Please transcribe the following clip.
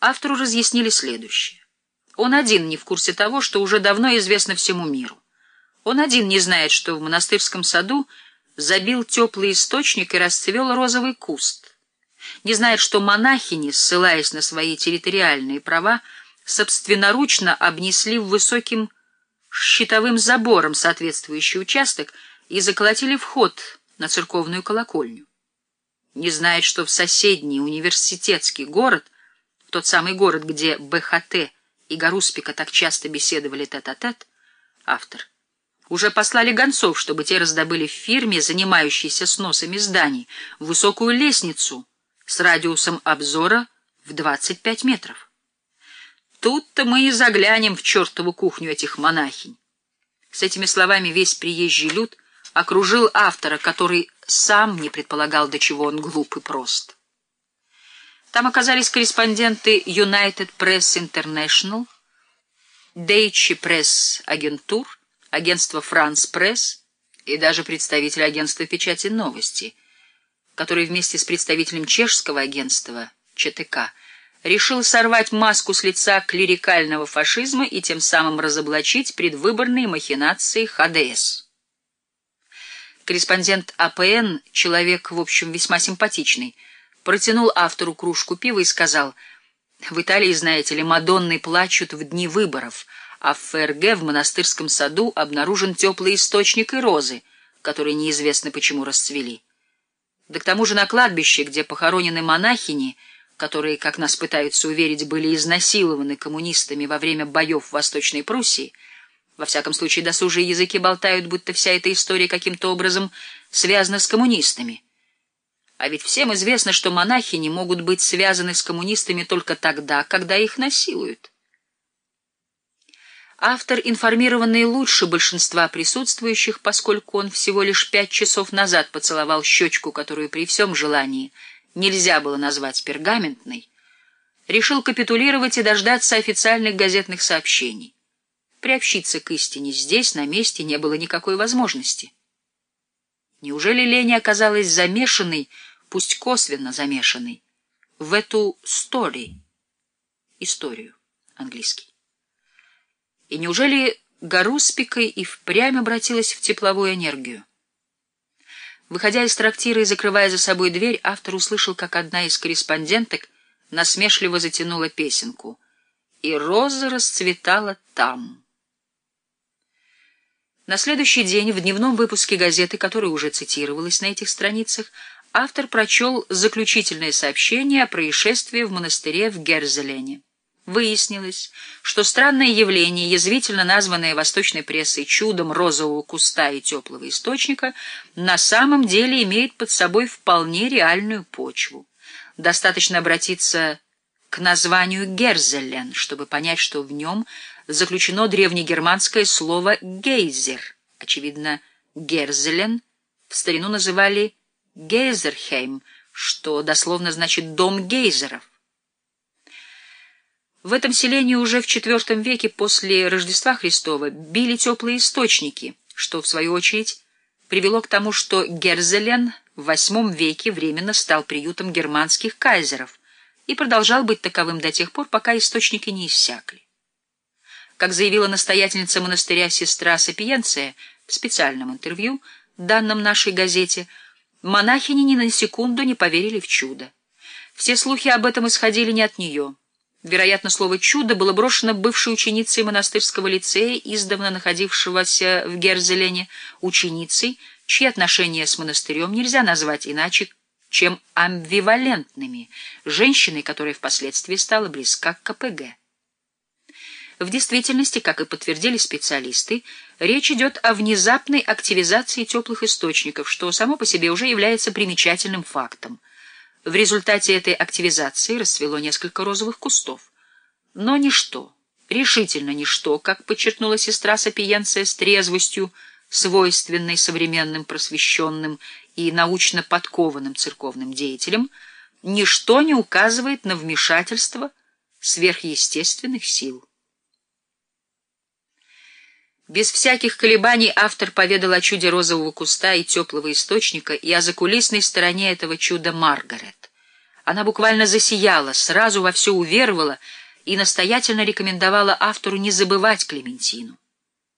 автору разъяснили следующее. Он один не в курсе того, что уже давно известно всему миру. Он один не знает, что в монастырском саду забил теплый источник и расцвел розовый куст. Не знает, что монахини, ссылаясь на свои территориальные права, собственноручно обнесли высоким щитовым забором соответствующий участок и заколотили вход на церковную колокольню. Не знает, что в соседний университетский город, тот самый город, где БХТ и Гаруспика так часто беседовали тет-а-тет, -тет, автор, уже послали гонцов, чтобы те раздобыли в фирме, занимающейся сносами зданий, высокую лестницу с радиусом обзора в 25 метров. Тут-то мы и заглянем в чертову кухню этих монахинь. С этими словами весь приезжий люд окружил автора, который сам не предполагал, до чего он глуп и прост. Там оказались корреспонденты United Press International, Deutsche Press Agentur, агентство France Press и даже представитель агентства печати «Новости», который вместе с представителем чешского агентства ЧТК решил сорвать маску с лица клерикального фашизма и тем самым разоблачить предвыборные махинации ХДС. Корреспондент АПН, человек, в общем, весьма симпатичный, протянул автору кружку пива и сказал, «В Италии, знаете ли, Мадонны плачут в дни выборов, а в ФРГ в монастырском саду обнаружен теплый источник и розы, которые неизвестно почему расцвели. Да к тому же на кладбище, где похоронены монахини, — которые, как нас пытаются уверить, были изнасилованы коммунистами во время боев в Восточной Пруссии, во всяком случае досужие языки болтают, будто вся эта история каким-то образом связана с коммунистами. А ведь всем известно, что монахи не могут быть связаны с коммунистами только тогда, когда их насилуют. Автор, информированный лучше большинства присутствующих, поскольку он всего лишь пять часов назад поцеловал щечку, которую при всем желании – нельзя было назвать пергаментной, решил капитулировать и дождаться официальных газетных сообщений. Приобщиться к истине здесь, на месте, не было никакой возможности. Неужели Леня оказалась замешанной, пусть косвенно замешанной, в эту story, историю, английский? И неужели Гаруспикой и впрямь обратилась в тепловую энергию? Выходя из трактира и закрывая за собой дверь, автор услышал, как одна из корреспонденток насмешливо затянула песенку. «И роза расцветала там». На следующий день в дневном выпуске газеты, которая уже цитировалась на этих страницах, автор прочел заключительное сообщение о происшествии в монастыре в Герзелене. Выяснилось, что странное явление, язвительно названное восточной прессой чудом розового куста и теплого источника, на самом деле имеет под собой вполне реальную почву. Достаточно обратиться к названию Герзелен, чтобы понять, что в нем заключено древнегерманское слово «гейзер». Очевидно, Герзелен в старину называли Гейзерхейм, что дословно значит «дом гейзеров». В этом селении уже в IV веке после Рождества Христова били теплые источники, что, в свою очередь, привело к тому, что Герзелен в VIII веке временно стал приютом германских кайзеров и продолжал быть таковым до тех пор, пока источники не иссякли. Как заявила настоятельница монастыря сестра Сапиенция в специальном интервью, данном нашей газете, монахини ни на секунду не поверили в чудо. Все слухи об этом исходили не от нее — Вероятно, слово «чудо» было брошено бывшей ученицей монастырского лицея, издавна находившегося в Герзелене, ученицей, чьи отношения с монастырем нельзя назвать иначе, чем амбивалентными, женщиной, которая впоследствии стала близка к КПГ. В действительности, как и подтвердили специалисты, речь идет о внезапной активизации теплых источников, что само по себе уже является примечательным фактом – в результате этой активизации расцвело несколько розовых кустов. Но ничто, решительно ничто, как подчеркнула сестра Сапиенция с трезвостью, свойственной современным просвещенным и научно подкованным церковным деятелям, ничто не указывает на вмешательство сверхъестественных сил. Без всяких колебаний автор поведал о чуде розового куста и теплого источника и о закулисной стороне этого чуда Маргарет, Она буквально засияла, сразу во все уверовала и настоятельно рекомендовала автору не забывать Клементину.